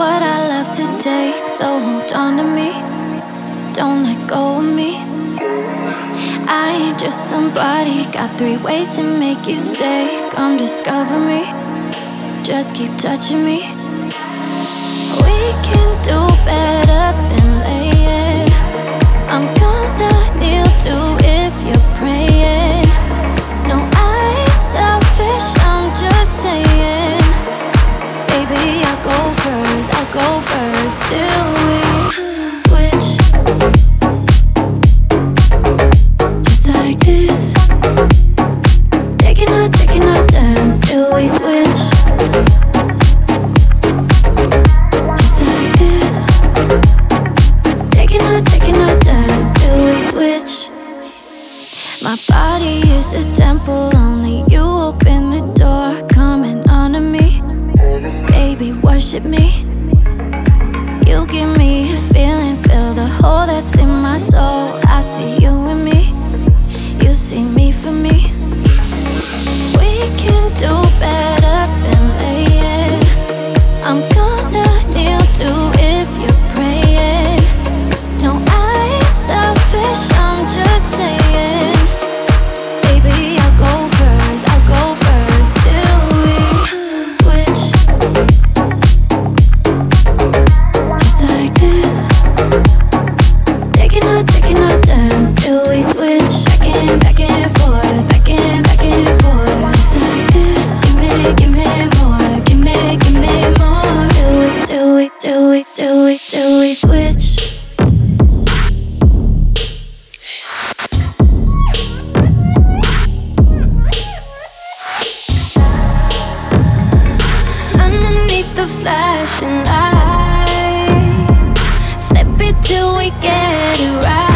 what I love to take. So hold on to me, don't let go of me. I ain't just somebody, got three ways to make you stay. Come discover me, just keep touching me. We can do go first till we switch. Just like this. Taking our, taking our turns till we switch. Just like this. Taking our, taking our turns till we switch. My body is a temple, give me a feeling, feel the hole that's in my soul. I see we, till we, till we, switch. Underneath the flashing light, flip it till we get